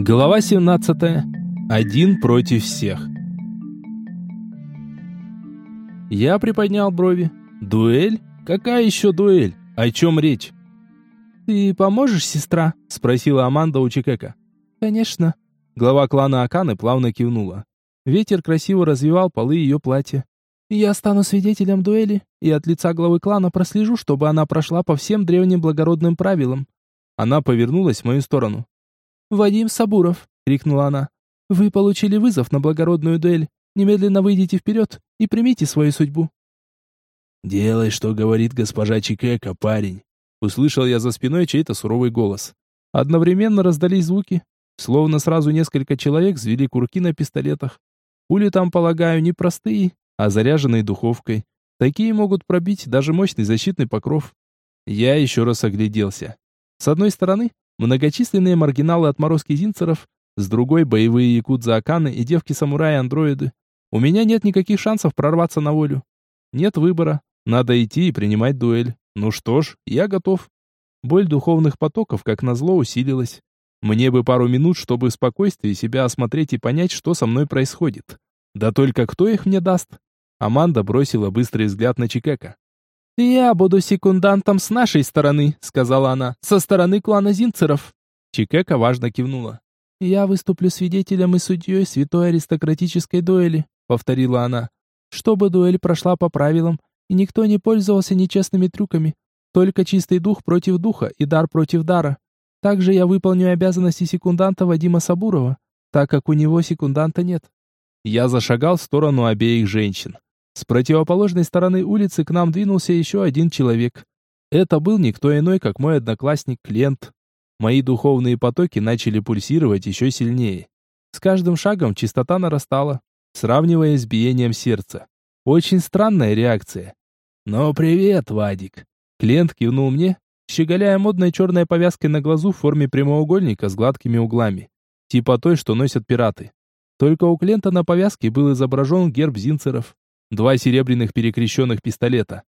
Глава 17. Один против всех. Я приподнял брови. Дуэль? Какая еще дуэль? О чем речь? «Ты поможешь, сестра?» — спросила Аманда у Чикека. «Конечно». Глава клана Аканы плавно кивнула. Ветер красиво развивал полы ее платья. «Я стану свидетелем дуэли, и от лица главы клана прослежу, чтобы она прошла по всем древним благородным правилам». Она повернулась в мою сторону. «Вадим Сабуров!» — крикнула она. «Вы получили вызов на благородную дуэль. Немедленно выйдите вперед и примите свою судьбу». «Делай, что говорит госпожа Чикека, парень!» Услышал я за спиной чей-то суровый голос. Одновременно раздались звуки, словно сразу несколько человек взвели курки на пистолетах. Пули там, полагаю, не простые, а заряженные духовкой. Такие могут пробить даже мощный защитный покров. Я еще раз огляделся. С одной стороны, Многочисленные маргиналы отморозки зинцеров, с другой боевые якудза-аканы и девки-самураи-андроиды. У меня нет никаких шансов прорваться на волю. Нет выбора. Надо идти и принимать дуэль. Ну что ж, я готов. Боль духовных потоков, как назло, усилилась. Мне бы пару минут, чтобы в спокойствии себя осмотреть и понять, что со мной происходит. Да только кто их мне даст? Аманда бросила быстрый взгляд на Чикека. «Я буду секундантом с нашей стороны», — сказала она, — «со стороны клана Зинцеров». Чикека важно кивнула. «Я выступлю свидетелем и судьей святой аристократической дуэли», — повторила она. «Чтобы дуэль прошла по правилам, и никто не пользовался нечестными трюками, только чистый дух против духа и дар против дара. Также я выполню обязанности секунданта Вадима Сабурова, так как у него секунданта нет». Я зашагал в сторону обеих женщин. С противоположной стороны улицы к нам двинулся еще один человек. Это был никто иной, как мой одноклассник Клент. Мои духовные потоки начали пульсировать еще сильнее. С каждым шагом частота нарастала, сравнивая с биением сердца. Очень странная реакция. «Ну, привет, Вадик!» Клент кивнул мне, щеголяя модной черной повязкой на глазу в форме прямоугольника с гладкими углами. Типа той, что носят пираты. Только у Клента на повязке был изображен герб зинцеров. Два серебряных перекрещенных пистолета.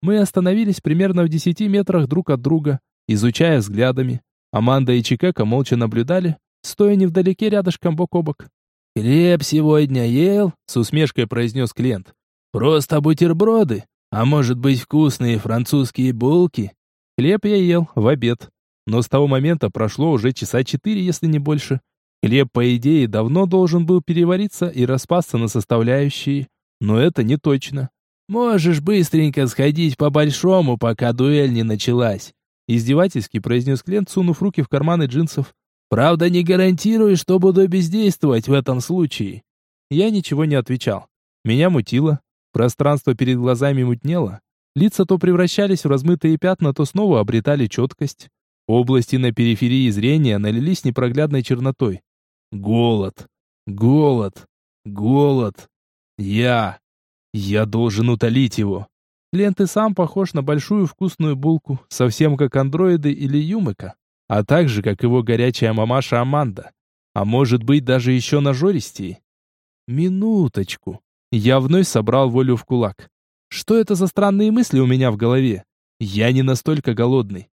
Мы остановились примерно в десяти метрах друг от друга, изучая взглядами. Аманда и Чикека молча наблюдали, стоя невдалеке рядышком бок о бок. «Хлеб сегодня ел?» — с усмешкой произнес клиент. «Просто бутерброды? А может быть вкусные французские булки?» Хлеб я ел в обед. Но с того момента прошло уже часа четыре, если не больше. Хлеб, по идее, давно должен был перевариться и распасться на составляющие. Но это не точно. Можешь быстренько сходить по-большому, пока дуэль не началась. Издевательски произнес клиент, сунув руки в карманы джинсов. Правда, не гарантирую, что буду бездействовать в этом случае. Я ничего не отвечал. Меня мутило. Пространство перед глазами мутнело. Лица то превращались в размытые пятна, то снова обретали четкость. Области на периферии зрения налились непроглядной чернотой. Голод. Голод. Голод. Я... Я должен утолить его. Лент и сам похож на большую вкусную булку, совсем как андроиды или Юмыка, а также как его горячая мамаша Аманда. А может быть даже еще нажористее. Минуточку. Я вновь собрал волю в кулак. Что это за странные мысли у меня в голове? Я не настолько голодный.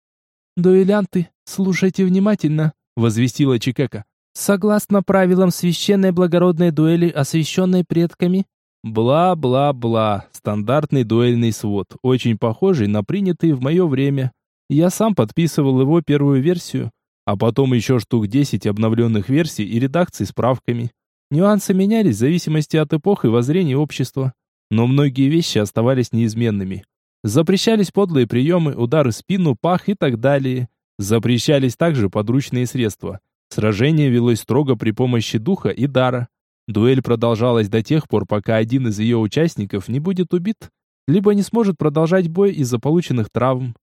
«Дуэлянты, слушайте внимательно», — возвестила Чикека. «Согласно правилам священной благородной дуэли, освященной предками, Бла-бла-бла. Стандартный дуэльный свод, очень похожий на принятый в мое время. Я сам подписывал его первую версию, а потом еще штук 10 обновленных версий и редакций с правками. Нюансы менялись в зависимости от эпох и воззрений общества, но многие вещи оставались неизменными. Запрещались подлые приемы, удары в спину, пах и так далее. Запрещались также подручные средства. Сражение велось строго при помощи духа и дара. Дуэль продолжалась до тех пор, пока один из ее участников не будет убит, либо не сможет продолжать бой из-за полученных травм.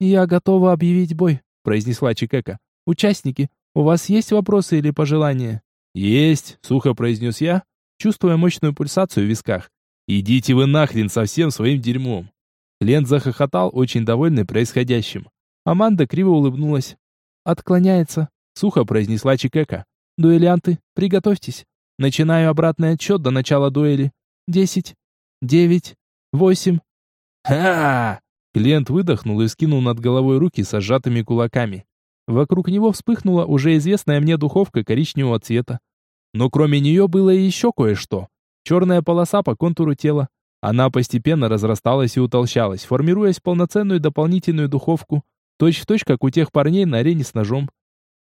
«Я готова объявить бой», — произнесла Чикека. «Участники, у вас есть вопросы или пожелания?» «Есть», — сухо произнес я, чувствуя мощную пульсацию в висках. «Идите вы нахрен со всем своим дерьмом!» Лент захохотал, очень довольный происходящим. Аманда криво улыбнулась. «Отклоняется», — сухо произнесла Чикека. «Дуэлянты, приготовьтесь. Начинаю обратный отсчет до начала дуэли. Десять, девять, восемь. Ха! Клиент выдохнул и скинул над головой руки с сжатыми кулаками. Вокруг него вспыхнула уже известная мне духовка коричневого цвета. Но кроме нее было и еще кое-что. Черная полоса по контуру тела. Она постепенно разрасталась и утолщалась, формируясь в полноценную дополнительную духовку, точь-в-точь, точь, как у тех парней на арене с ножом.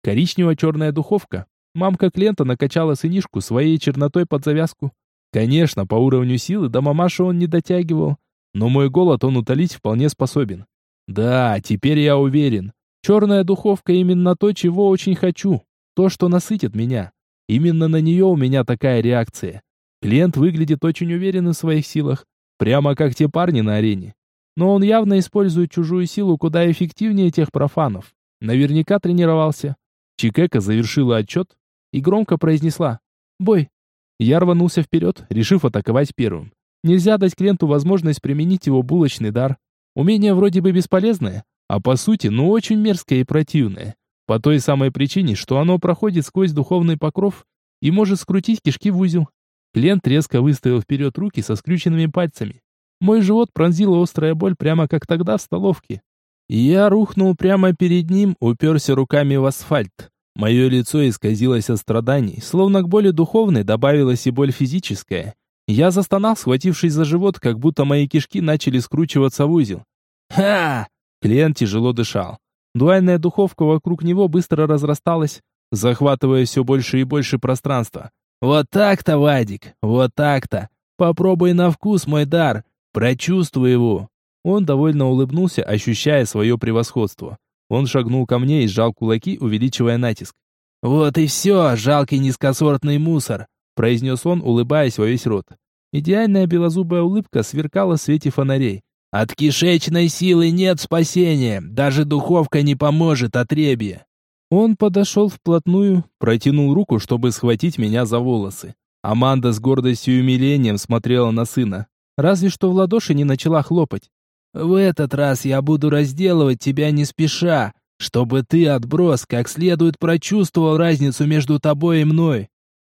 Коричнево-черная духовка. Мамка Клента накачала сынишку своей чернотой под завязку. Конечно, по уровню силы до мамаши он не дотягивал, но мой голод он утолить вполне способен. Да, теперь я уверен. Черная духовка именно то, чего очень хочу. То, что насытит меня. Именно на нее у меня такая реакция. Клиент выглядит очень уверенным в своих силах, прямо как те парни на арене. Но он явно использует чужую силу куда эффективнее тех профанов. Наверняка тренировался. Чикека завершила отчет и громко произнесла «Бой». Я рванулся вперед, решив атаковать первым. Нельзя дать клиенту возможность применить его булочный дар. Умение вроде бы бесполезное, а по сути, ну очень мерзкое и противное. По той самой причине, что оно проходит сквозь духовный покров и может скрутить кишки в узел. Клиент резко выставил вперед руки со скрюченными пальцами. Мой живот пронзила острая боль прямо как тогда в столовке. Я рухнул прямо перед ним, уперся руками в асфальт. Мое лицо исказилось от страданий, словно к боли духовной добавилась и боль физическая. Я застонал, схватившись за живот, как будто мои кишки начали скручиваться в узел. «Ха!» Клиент тяжело дышал. Дуальная духовка вокруг него быстро разрасталась, захватывая все больше и больше пространства. «Вот так-то, Вадик, вот так-то. Попробуй на вкус мой дар, прочувствуй его». Он довольно улыбнулся, ощущая свое превосходство. Он шагнул ко мне и сжал кулаки, увеличивая натиск. «Вот и все, жалкий низкосортный мусор», произнес он, улыбаясь во весь рот. Идеальная белозубая улыбка сверкала в свете фонарей. «От кишечной силы нет спасения, даже духовка не поможет, отребье!» Он подошел вплотную, протянул руку, чтобы схватить меня за волосы. Аманда с гордостью и умилением смотрела на сына. Разве что в ладоши не начала хлопать. «В этот раз я буду разделывать тебя не спеша, чтобы ты, отброс, как следует прочувствовал разницу между тобой и мной».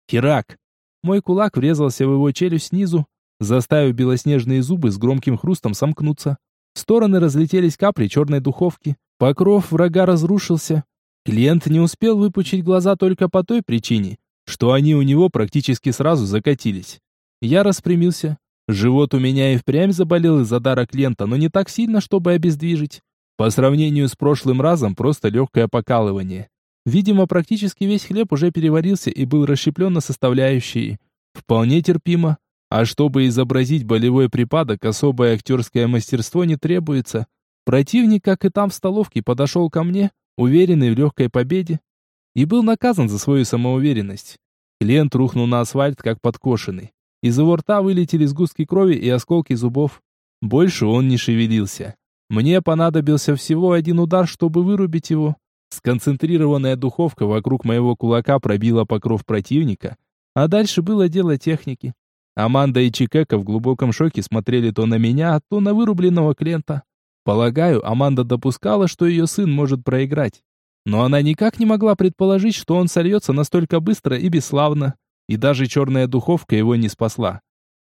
Херак. Мой кулак врезался в его челюсть снизу, заставив белоснежные зубы с громким хрустом сомкнуться. В стороны разлетелись капли черной духовки. Покров врага разрушился, Клиент не успел выпучить глаза только по той причине, что они у него практически сразу закатились. Я распрямился. Живот у меня и впрямь заболел из-за дара клиента, но не так сильно, чтобы обездвижить. По сравнению с прошлым разом, просто легкое покалывание. Видимо, практически весь хлеб уже переварился и был расщеплен на составляющие. Вполне терпимо. А чтобы изобразить болевой припадок, особое актерское мастерство не требуется. Противник, как и там в столовке, подошел ко мне, уверенный в легкой победе, и был наказан за свою самоуверенность. Клиент рухнул на асфальт, как подкошенный. Из его рта вылетели сгустки крови и осколки зубов. Больше он не шевелился. Мне понадобился всего один удар, чтобы вырубить его. Сконцентрированная духовка вокруг моего кулака пробила покров противника, а дальше было дело техники. Аманда и Чикека в глубоком шоке смотрели то на меня, то на вырубленного клиента. Полагаю, Аманда допускала, что ее сын может проиграть. Но она никак не могла предположить, что он сольется настолько быстро и бесславно. И даже черная духовка его не спасла.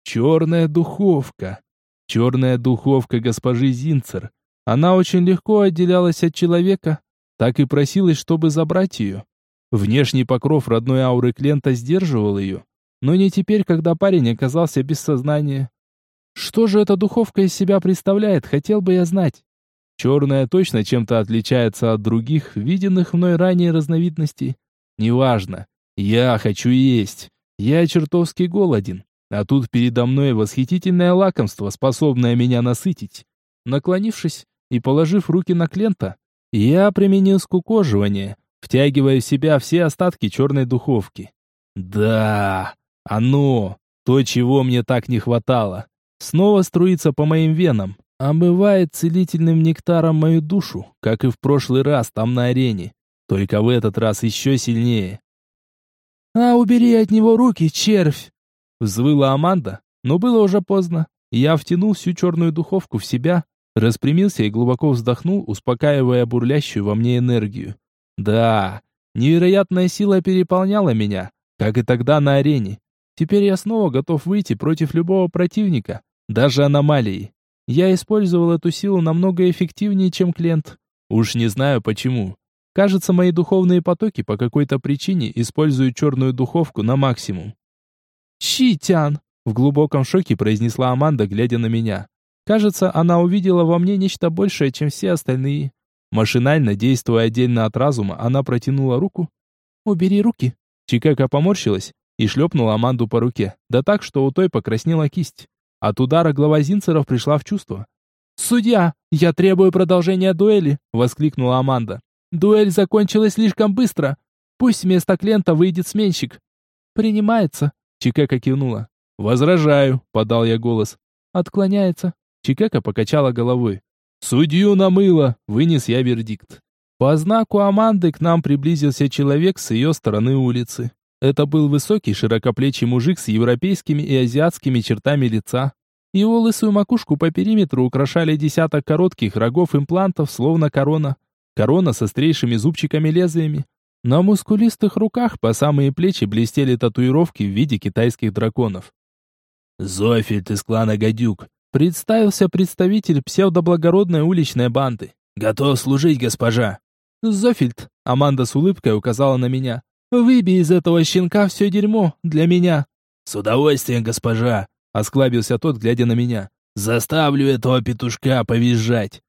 Черная духовка. Черная духовка госпожи Зинцер. Она очень легко отделялась от человека, так и просилась, чтобы забрать ее. Внешний покров родной ауры Клента сдерживал ее. Но не теперь, когда парень оказался без сознания. Что же эта духовка из себя представляет, хотел бы я знать. Черная точно чем-то отличается от других, виденных мной ранее разновидностей. Неважно. Я хочу есть. Я чертовски голоден. А тут передо мной восхитительное лакомство, способное меня насытить. Наклонившись и положив руки на клента, я применил скукоживание, втягивая в себя все остатки черной духовки. Да, оно, то, чего мне так не хватало снова струится по моим венам, омывает целительным нектаром мою душу, как и в прошлый раз там на арене, только в этот раз еще сильнее. «А, убери от него руки, червь!» Взвыла Аманда, но было уже поздно. Я втянул всю черную духовку в себя, распрямился и глубоко вздохнул, успокаивая бурлящую во мне энергию. Да, невероятная сила переполняла меня, как и тогда на арене. Теперь я снова готов выйти против любого противника, даже аномалии. Я использовал эту силу намного эффективнее, чем клиент. Уж не знаю почему. Кажется, мои духовные потоки по какой-то причине используют черную духовку на максимум. «Читян!» — в глубоком шоке произнесла Аманда, глядя на меня. Кажется, она увидела во мне нечто большее, чем все остальные. Машинально, действуя отдельно от разума, она протянула руку. «Убери руки!» Чикака поморщилась и шлепнула Аманду по руке, да так, что у той покраснела кисть. От удара глава Зинцеров пришла в чувство. «Судья, я требую продолжения дуэли!» — воскликнула Аманда. «Дуэль закончилась слишком быстро. Пусть вместо клиента выйдет сменщик». «Принимается», — Чикека кивнула. «Возражаю», — подал я голос. «Отклоняется». Чикека покачала головой. «Судью намыло!» — вынес я вердикт. По знаку Аманды к нам приблизился человек с ее стороны улицы. Это был высокий, широкоплечий мужик с европейскими и азиатскими чертами лица. Его лысую макушку по периметру украшали десяток коротких рогов имплантов, словно корона. Корона с острейшими зубчиками-лезвиями. На мускулистых руках по самые плечи блестели татуировки в виде китайских драконов. «Зофельд из клана Гадюк», — представился представитель псевдоблагородной уличной банды. «Готов служить, госпожа». «Зофельд», — Аманда с улыбкой указала на меня. «Выбей из этого щенка все дерьмо для меня». «С удовольствием, госпожа», Осклабился тот, глядя на меня. «Заставлю этого петушка повизжать!»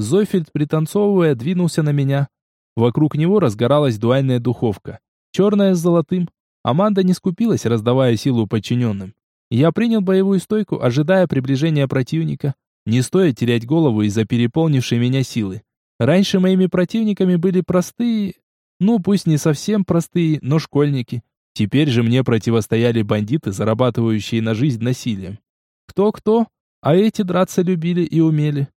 Зойфельд, пританцовывая, двинулся на меня. Вокруг него разгоралась дуальная духовка. Черная с золотым. Аманда не скупилась, раздавая силу подчиненным. Я принял боевую стойку, ожидая приближения противника. Не стоит терять голову из-за переполнившей меня силы. Раньше моими противниками были простые... Ну, пусть не совсем простые, но школьники. Теперь же мне противостояли бандиты, зарабатывающие на жизнь насилием. Кто-кто, а эти драться любили и умели.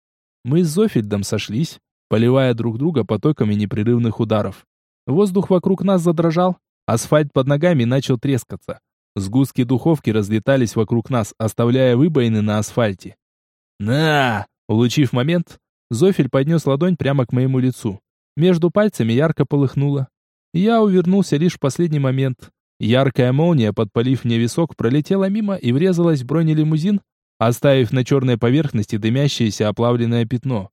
Мы с Зофельдом сошлись, поливая друг друга потоками непрерывных ударов. Воздух вокруг нас задрожал, асфальт под ногами начал трескаться. Сгустки духовки разлетались вокруг нас, оставляя выбоины на асфальте. «На!» Улучив момент, Зофель поднес ладонь прямо к моему лицу. Между пальцами ярко полыхнуло. Я увернулся лишь в последний момент. Яркая молния, подпалив мне висок, пролетела мимо и врезалась в бронелимузин, оставив на черной поверхности дымящееся оплавленное пятно.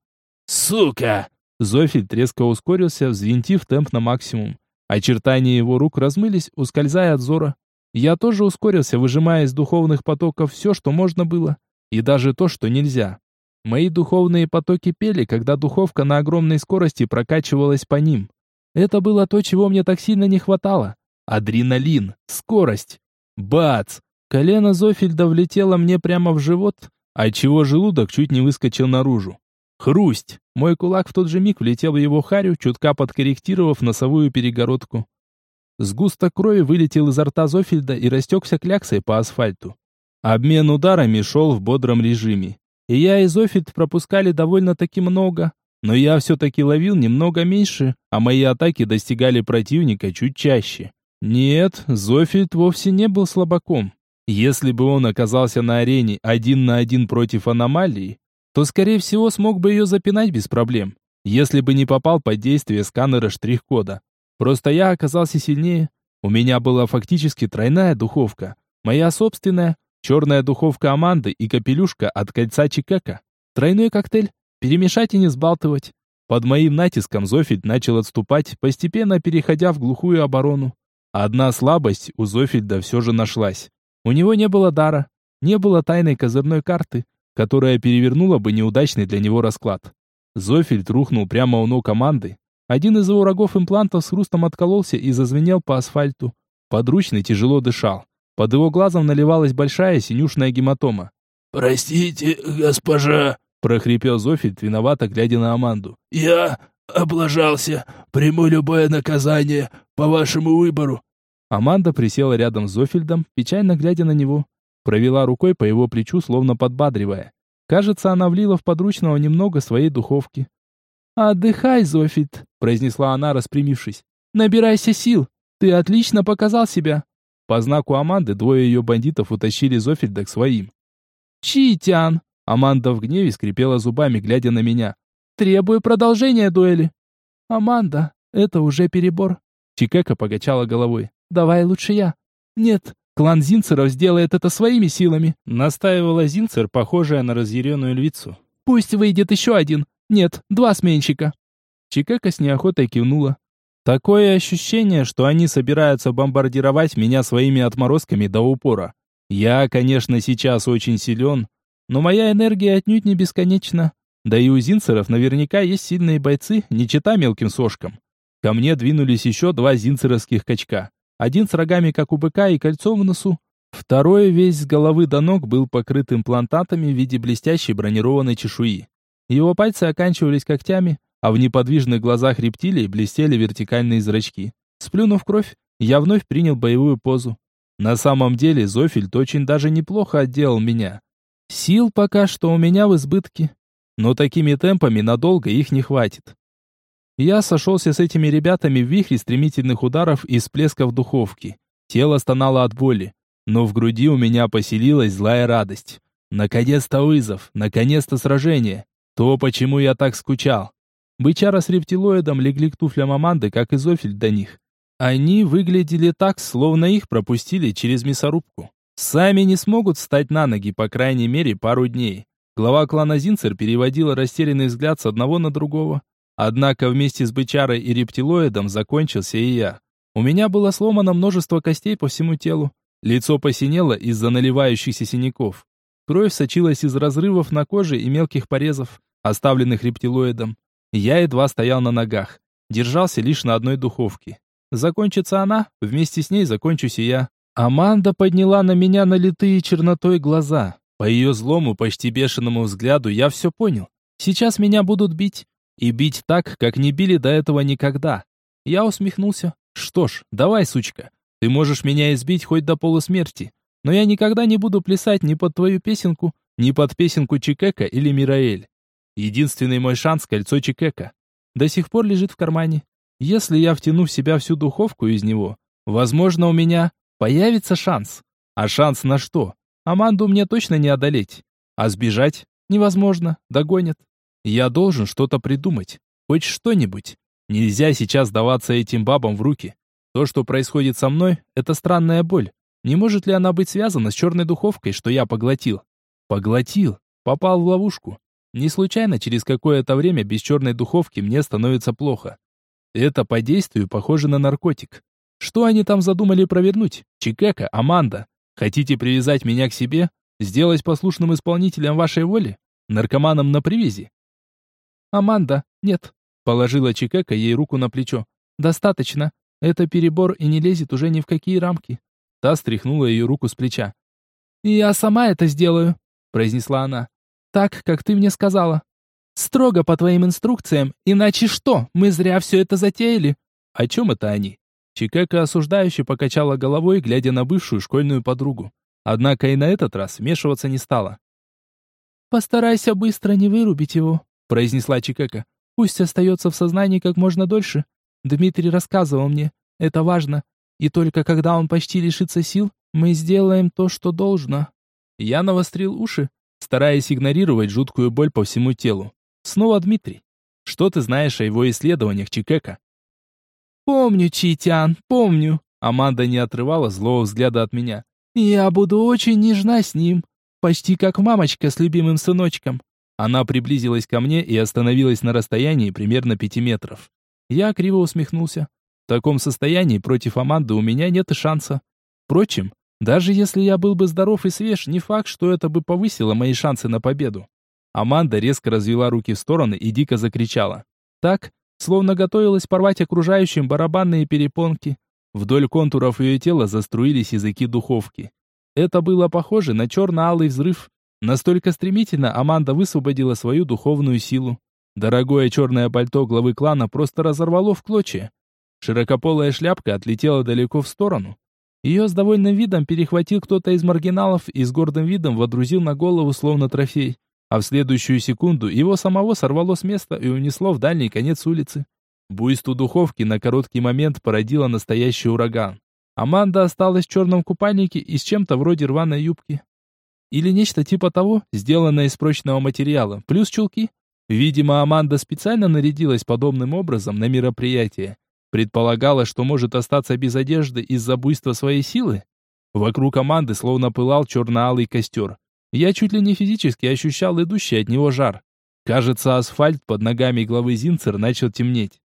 «Сука!» Зофель резко ускорился, взвинтив темп на максимум. Очертания его рук размылись, ускользая от зора. Я тоже ускорился, выжимая из духовных потоков все, что можно было, и даже то, что нельзя. Мои духовные потоки пели, когда духовка на огромной скорости прокачивалась по ним. Это было то, чего мне так сильно не хватало. Адреналин, скорость. Бац! Колено Зофельда влетело мне прямо в живот, отчего желудок чуть не выскочил наружу. Хрусть! Мой кулак в тот же миг влетел в его харю, чутка подкорректировав носовую перегородку. Сгусток крови вылетел изо рта Зофельда и растекся кляксой по асфальту. Обмен ударами шел в бодром режиме. И я и Зофельд пропускали довольно-таки много, но я все-таки ловил немного меньше, а мои атаки достигали противника чуть чаще. Нет, Зофельд вовсе не был слабаком. Если бы он оказался на арене один на один против аномалии, то, скорее всего, смог бы ее запинать без проблем, если бы не попал под действие сканера штрих-кода. Просто я оказался сильнее. У меня была фактически тройная духовка. Моя собственная, черная духовка Аманды и капелюшка от кольца Чикака. Тройной коктейль. Перемешать и не сбалтывать. Под моим натиском Зофельд начал отступать, постепенно переходя в глухую оборону. Одна слабость у Зофельда все же нашлась. У него не было дара, не было тайной козырной карты, которая перевернула бы неудачный для него расклад. Зофельд рухнул прямо у ног команды. Один из его рогов имплантов с хрустом откололся и зазвенел по асфальту. Подручный тяжело дышал. Под его глазом наливалась большая синюшная гематома. «Простите, госпожа», — прохрипел Зофельд, виновато глядя на Аманду. «Я облажался. Приму любое наказание по вашему выбору. Аманда присела рядом с Зофельдом, печально глядя на него. Провела рукой по его плечу, словно подбадривая. Кажется, она влила в подручного немного своей духовки. «Отдыхай, Зофельд», — произнесла она, распрямившись. «Набирайся сил. Ты отлично показал себя». По знаку Аманды двое ее бандитов утащили Зофельда к своим. «Читян!» Аманда в гневе скрипела зубами, глядя на меня. «Требую продолжения дуэли». «Аманда, это уже перебор». Чикека покачала головой. Давай лучше я. Нет, клан Зинцеров сделает это своими силами, настаивала Зинцер, похожая на разъяренную львицу. Пусть выйдет еще один. Нет, два сменщика. Чикека с неохотой кивнула. Такое ощущение, что они собираются бомбардировать меня своими отморозками до упора. Я, конечно, сейчас очень силен, но моя энергия отнюдь не бесконечна. Да и у зинцеров наверняка есть сильные бойцы, не чита мелким сошкам. Ко мне двинулись еще два зинцеровских качка. Один с рогами, как у быка, и кольцом в носу. Второй весь с головы до ног был покрыт имплантатами в виде блестящей бронированной чешуи. Его пальцы оканчивались когтями, а в неподвижных глазах рептилий блестели вертикальные зрачки. Сплюнув кровь, я вновь принял боевую позу. На самом деле Зофельд очень даже неплохо отделал меня. Сил пока что у меня в избытке, но такими темпами надолго их не хватит. Я сошелся с этими ребятами в вихре стремительных ударов и всплесков духовки. Тело стонало от боли, но в груди у меня поселилась злая радость. Наконец-то вызов, наконец-то сражение. То, почему я так скучал. Бычара с рептилоидом легли к туфлям Аманды, как и Зофель до них. Они выглядели так, словно их пропустили через мясорубку. Сами не смогут встать на ноги, по крайней мере, пару дней. Глава клана Зинцер переводила растерянный взгляд с одного на другого. Однако вместе с бычарой и рептилоидом закончился и я. У меня было сломано множество костей по всему телу. Лицо посинело из-за наливающихся синяков. Кровь сочилась из разрывов на коже и мелких порезов, оставленных рептилоидом. Я едва стоял на ногах, держался лишь на одной духовке. Закончится она, вместе с ней закончусь и я. Аманда подняла на меня налитые чернотой глаза. По ее злому, почти бешеному взгляду я все понял. Сейчас меня будут бить. И бить так, как не били до этого никогда. Я усмехнулся. Что ж, давай, сучка. Ты можешь меня избить хоть до полусмерти. Но я никогда не буду плясать ни под твою песенку, ни под песенку Чикека или Мираэль. Единственный мой шанс — кольцо Чикека. До сих пор лежит в кармане. Если я втяну в себя всю духовку из него, возможно, у меня появится шанс. А шанс на что? Аманду мне точно не одолеть. А сбежать? Невозможно, догонят. Я должен что-то придумать. Хоть что-нибудь. Нельзя сейчас даваться этим бабам в руки. То, что происходит со мной, это странная боль. Не может ли она быть связана с черной духовкой, что я поглотил? Поглотил. Попал в ловушку. Не случайно через какое-то время без черной духовки мне становится плохо. Это по действию похоже на наркотик. Что они там задумали провернуть? Чикека, Аманда. Хотите привязать меня к себе? Сделать послушным исполнителем вашей воли? Наркоманом на привязи? Аманда, нет. Положила Чикека ей руку на плечо. Достаточно. Это перебор и не лезет уже ни в какие рамки. Та стряхнула ее руку с плеча. «Я сама это сделаю», — произнесла она так, как ты мне сказала. Строго по твоим инструкциям, иначе что, мы зря все это затеяли. О чем это они? Чикека осуждающе покачала головой, глядя на бывшую школьную подругу. Однако и на этот раз вмешиваться не стала. «Постарайся быстро не вырубить его», — произнесла Чикека. «Пусть остается в сознании как можно дольше. Дмитрий рассказывал мне, это важно. И только когда он почти лишится сил, мы сделаем то, что должно». Я навострил уши, стараясь игнорировать жуткую боль по всему телу. Снова Дмитрий. Что ты знаешь о его исследованиях Чикека? Помню, Читян, помню. Аманда не отрывала злого взгляда от меня. Я буду очень нежна с ним, почти как мамочка с любимым сыночком. Она приблизилась ко мне и остановилась на расстоянии примерно пяти метров. Я криво усмехнулся. В таком состоянии против Аманды у меня нет и шанса. Впрочем, даже если я был бы здоров и свеж, не факт, что это бы повысило мои шансы на победу. Аманда резко развела руки в стороны и дико закричала. Так, словно готовилась порвать окружающим барабанные перепонки. Вдоль контуров ее тела заструились языки духовки. Это было похоже на черно-алый взрыв. Настолько стремительно Аманда высвободила свою духовную силу. Дорогое черное пальто главы клана просто разорвало в клочья. Широкополая шляпка отлетела далеко в сторону, ее с довольным видом перехватил кто-то из маргиналов и с гордым видом водрузил на голову словно трофей. А в следующую секунду его самого сорвало с места и унесло в дальний конец улицы. Буйство духовки на короткий момент породило настоящий ураган. Аманда осталась в черном купальнике и с чем-то вроде рваной юбки. Или нечто типа того, сделанное из прочного материала, плюс чулки. Видимо, Аманда специально нарядилась подобным образом на мероприятие, Предполагала, что может остаться без одежды из-за буйства своей силы? Вокруг команды словно пылал черно-алый костер. Я чуть ли не физически ощущал идущий от него жар. Кажется, асфальт под ногами главы Зинцер начал темнеть.